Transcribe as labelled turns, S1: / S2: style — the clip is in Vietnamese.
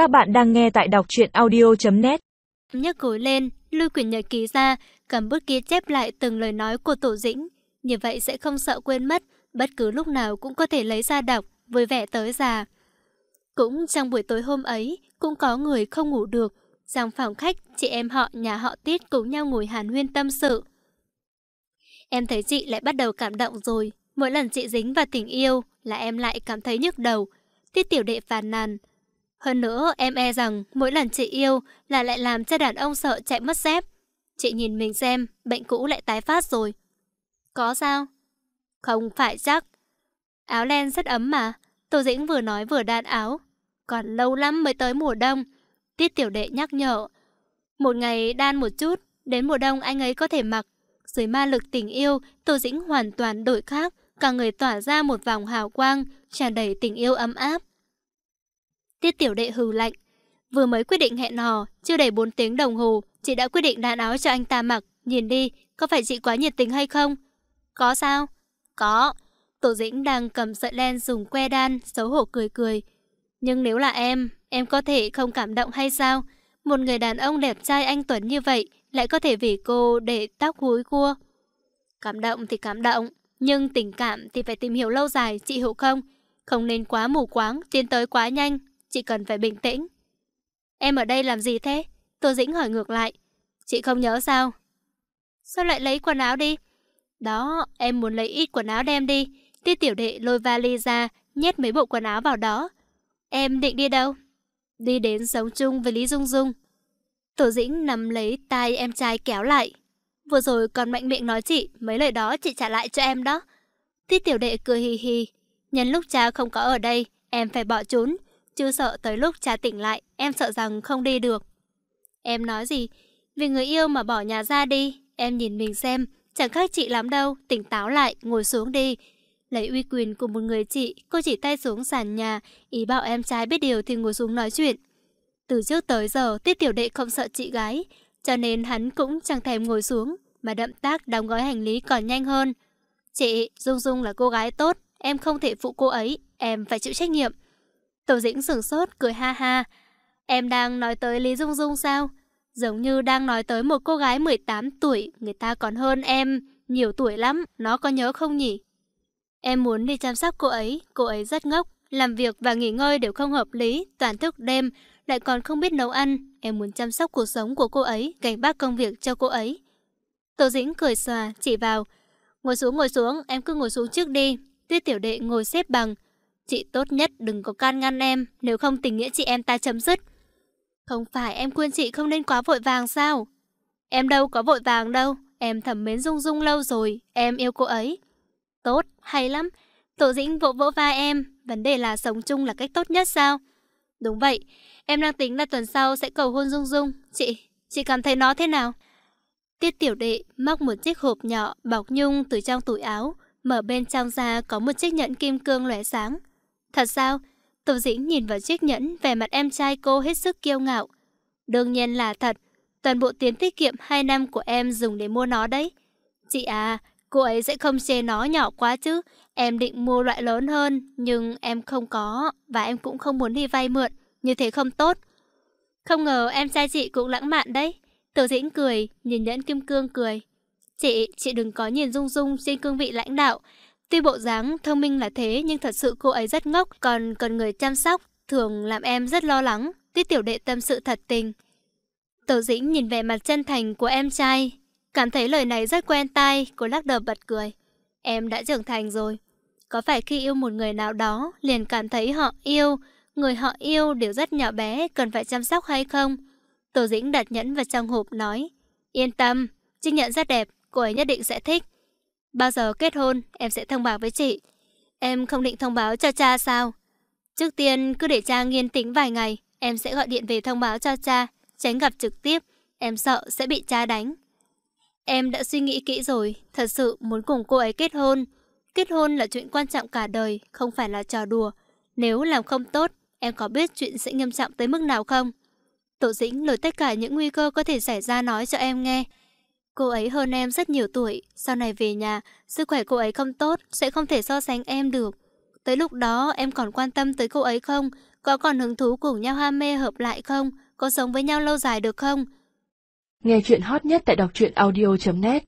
S1: Các bạn đang nghe tại đọc truyện audio.net
S2: nhấc gối lên, lưu quyển nhật ký ra, cầm bút ký chép lại từng lời nói của Tổ Dĩnh. Như vậy sẽ không sợ quên mất, bất cứ lúc nào cũng có thể lấy ra đọc, vui vẻ tới già. Cũng trong buổi tối hôm ấy, cũng có người không ngủ được. Trong phòng khách, chị em họ nhà họ Tiết cùng nhau ngồi hàn huyên tâm sự. Em thấy chị lại bắt đầu cảm động rồi. Mỗi lần chị dính vào tình yêu là em lại cảm thấy nhức đầu. Tiết tiểu đệ phàn nàn. Hơn nữa, em e rằng mỗi lần chị yêu là lại làm cho đàn ông sợ chạy mất dép. Chị nhìn mình xem, bệnh cũ lại tái phát rồi. Có sao? Không phải chắc. Áo len rất ấm mà. Tô Dĩnh vừa nói vừa đan áo. Còn lâu lắm mới tới mùa đông. Tiết tiểu đệ nhắc nhở. Một ngày đan một chút, đến mùa đông anh ấy có thể mặc. Dưới ma lực tình yêu, Tô Dĩnh hoàn toàn đổi khác. Cả người tỏa ra một vòng hào quang, tràn đầy tình yêu ấm áp. Tiết tiểu đệ hừ lạnh. Vừa mới quyết định hẹn hò, chưa đầy 4 tiếng đồng hồ, chị đã quyết định đàn áo cho anh ta mặc. Nhìn đi, có phải chị quá nhiệt tình hay không? Có sao? Có. Tổ dĩnh đang cầm sợi len dùng que đan, xấu hổ cười cười. Nhưng nếu là em, em có thể không cảm động hay sao? Một người đàn ông đẹp trai anh Tuấn như vậy, lại có thể vì cô để tóc húi cua. Cảm động thì cảm động, nhưng tình cảm thì phải tìm hiểu lâu dài, chị hiểu không? Không nên quá mù quáng, tiến tới quá nhanh, chị cần phải bình tĩnh. Em ở đây làm gì thế? Tô Dĩnh hỏi ngược lại. Chị không nhớ sao? Sao lại lấy quần áo đi? Đó, em muốn lấy ít quần áo đem đi. Tiết tiểu đệ lôi vali ra, nhét mấy bộ quần áo vào đó. Em định đi đâu? Đi đến sống chung với Lý Dung Dung. Tổ dĩnh nắm lấy tay em trai kéo lại. Vừa rồi còn mạnh miệng nói chị, mấy lời đó chị trả lại cho em đó. Tiết tiểu đệ cười hì hì. Nhân lúc cha không có ở đây, em phải bỏ trốn. Chứ sợ tới lúc cha tỉnh lại, em sợ rằng không đi được. Em nói gì? Vì người yêu mà bỏ nhà ra đi, em nhìn mình xem, chẳng khác chị lắm đâu, tỉnh táo lại, ngồi xuống đi. Lấy uy quyền của một người chị, cô chỉ tay xuống sàn nhà, ý bảo em trai biết điều thì ngồi xuống nói chuyện. Từ trước tới giờ, Tiết Tiểu Đệ không sợ chị gái, cho nên hắn cũng chẳng thèm ngồi xuống, mà đậm tác đóng gói hành lý còn nhanh hơn. Chị, Dung Dung là cô gái tốt, em không thể phụ cô ấy, em phải chịu trách nhiệm. Tổ dĩnh sửng sốt, cười ha ha. Em đang nói tới Lý Dung Dung sao? Giống như đang nói tới một cô gái 18 tuổi, người ta còn hơn em, nhiều tuổi lắm, nó có nhớ không nhỉ? Em muốn đi chăm sóc cô ấy, cô ấy rất ngốc, làm việc và nghỉ ngơi đều không hợp lý, toàn thức đêm, lại còn không biết nấu ăn. Em muốn chăm sóc cuộc sống của cô ấy, gánh bác công việc cho cô ấy. Tô Dĩnh cười xòa, chỉ vào. Ngồi xuống ngồi xuống, em cứ ngồi xuống trước đi. Tuyết tiểu đệ ngồi xếp bằng. Chị tốt nhất đừng có can ngăn em, nếu không tình nghĩa chị em ta chấm dứt. Không phải em khuyên chị không nên quá vội vàng sao? Em đâu có vội vàng đâu, em thầm mến Dung Dung lâu rồi, em yêu cô ấy. Tốt, hay lắm. Tổ dĩnh vỗ vỗ vai em, vấn đề là sống chung là cách tốt nhất sao? Đúng vậy, em đang tính là tuần sau sẽ cầu hôn Dung Dung. Chị, chị cảm thấy nó thế nào? Tiết tiểu đệ móc một chiếc hộp nhỏ bọc nhung từ trong túi áo, mở bên trong ra có một chiếc nhẫn kim cương lóe sáng. Thật sao? Tô dĩnh nhìn vào chiếc nhẫn, về mặt em trai cô hết sức kiêu ngạo. Đương nhiên là thật, toàn bộ tiền tiết kiệm 2 năm của em dùng để mua nó đấy. Chị à, cô ấy sẽ không chê nó nhỏ quá chứ. Em định mua loại lớn hơn, nhưng em không có, và em cũng không muốn đi vay mượn, như thế không tốt. Không ngờ em trai chị cũng lãng mạn đấy. Tô dĩnh cười, nhìn nhẫn kim cương cười. Chị, chị đừng có nhìn Dung Dung trên cương vị lãnh đạo. Tuy bộ dáng thông minh là thế nhưng thật sự cô ấy rất ngốc, còn cần người chăm sóc, thường làm em rất lo lắng. Tiết tiểu đệ tâm sự thật tình. Tổ dĩnh nhìn vẻ mặt chân thành của em trai, cảm thấy lời này rất quen tai, cô lắc đầu bật cười. Em đã trưởng thành rồi. Có phải khi yêu một người nào đó, liền cảm thấy họ yêu, người họ yêu đều rất nhỏ bé, cần phải chăm sóc hay không? Tổ dĩnh đặt nhẫn vào trong hộp nói, yên tâm, chiếc nhẫn rất đẹp, cô ấy nhất định sẽ thích. Bao giờ kết hôn, em sẽ thông báo với chị. Em không định thông báo cho cha sao? Trước tiên cứ để cha nghiên tính vài ngày, em sẽ gọi điện về thông báo cho cha, tránh gặp trực tiếp, em sợ sẽ bị cha đánh. Em đã suy nghĩ kỹ rồi, thật sự muốn cùng cô ấy kết hôn. Kết hôn là chuyện quan trọng cả đời, không phải là trò đùa. Nếu làm không tốt, em có biết chuyện sẽ nghiêm trọng tới mức nào không? Tổ dĩnh lôi tất cả những nguy cơ có thể xảy ra nói cho em nghe. Cô ấy hơn em rất nhiều tuổi, sau này về nhà, sức khỏe cô ấy không tốt, sẽ không thể so sánh em được. Tới lúc đó em còn quan tâm tới cô ấy không? có còn hứng thú cùng nhau ham mê hợp lại không? Có sống với nhau lâu dài được không?
S1: Nghe chuyện hot nhất tại đọc truyện audio.net